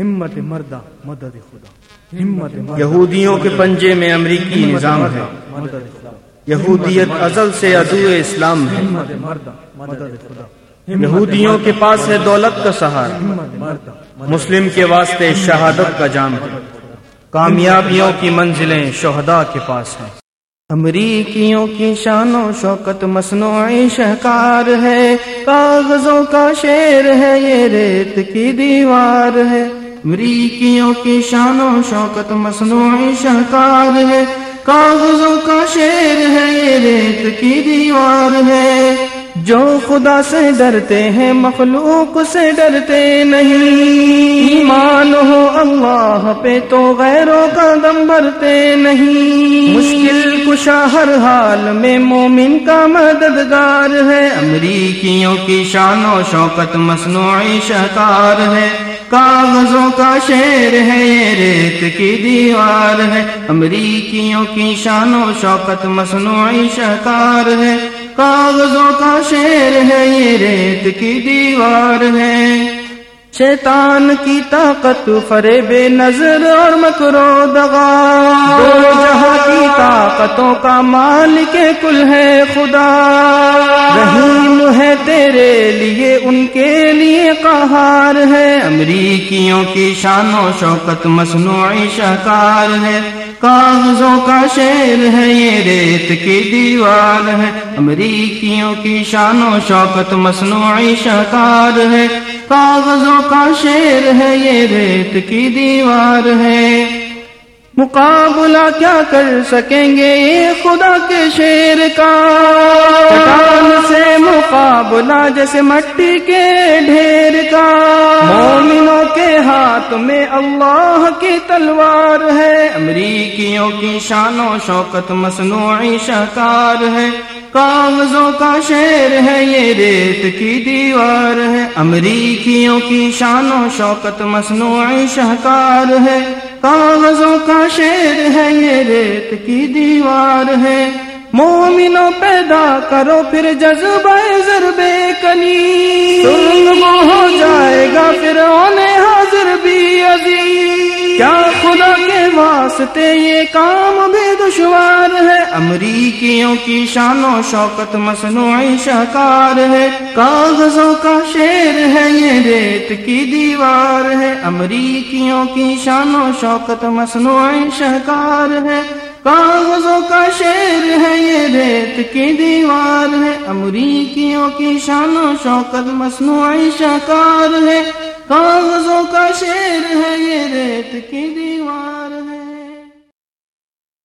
ہمت مردہ مدد خدا۔ ہمت یہودیوں کے پنجے میں امریکی نظام ہے۔ یہودیت ازل سے عدو اسلام ہے۔ یہودیوں کے پاس ہے دولت کا سہارا۔ مسلم کے واسطے شہادت کا جام ہے۔ کامیابیوں کی منزلیں شہداء کے پاس ہیں۔ امریکیوں کی شان و شوکت مصنوعی شہکار ہے۔ کاغذوں کا شیر ہے یہ ریت کی دیوار ہے۔ امریکیوں کی شان و شوکت مصنوعی شہکار ہے۔ کاغذوں کا شیر ہے، یہ ریت کی دیوار ہے۔ جو خدا سے ڈرتے ہیں، مخلوق سے ڈرتے نہیں۔ ایمان اللہ پہ تو غیروں کا دم بھرتے نہیں۔ مشکل کشا ہر حال میں مومن کا مددگار ہے۔ امریکیوں کی شان و شوکت مصنوعی شکار ہے۔ کاغذوں کا شیر ہے، یہ ریت کی دیوار ہے۔ امریکیوں کی شان و شوکت مصنوعی شکار ہے۔ کاغذوں کا شیر ہے، یہ ریت کی دیوار ہے۔ شیطان کی طاقت فریب نظر اور مکرو دغا۔ دو جہاں کی طاقتوں کا مالک کل ہے خدا۔ رحیم ہے تیرے لیے ان کے لیے قہار ہے۔ امریکیوں کی شان و شوکت مصنوعی شکار ہے۔ کاغذوں کا شیر ہے، یہ ریت کی دیوار ہے۔ امریکیوں کی شان و شوکت مصنوعی شکار ہے۔ کاغذوں کا شیر ہے یہ ریت کی دیوار ہے۔ مقابلہ کیا کر سکیں گے یہ خدا کے شیر کا؟ چٹان سے مقابلہ جیسے مٹی کے ڈھیر کا۔ مومنوں کے ہاتھ میں اللہ کی تلوار ہے۔ امریکیوں کی شان و شوکت مصنوعی شکار ہے۔ کاغذوں کا شیر ہے، یہ ریت کی دیوار ہے۔ امریکیوں کی شان و شوکت مصنوعی شہکار ہے۔ کاغذوں کا شیر ہے، یہ ریت کی دیوار ہے۔ مومنوں پیدا کرو پھر جذبہ ضربے کلی وہ ہو جائے گا، پھر انہیں حاضر بھی عزیز۔ کیا خدا کے واسطے یہ کام بھی دشوار ہے؟ امریکیوں کی شان و شوکت مصنوعی شکار ہے۔ کاغذوں کا شیر ریت کی دیوار ہے، امریکیوں کی شان و شوکت مصنوعی شہکار ہے۔ کاغذوں کا شیر ہے، یہ ریت کی دیوار ہے۔ امریکیوں کی شان و شوکت مصنوعی شہکار ہے۔ کاغذوں کا شیر ہے، یہ ریت کی دیوار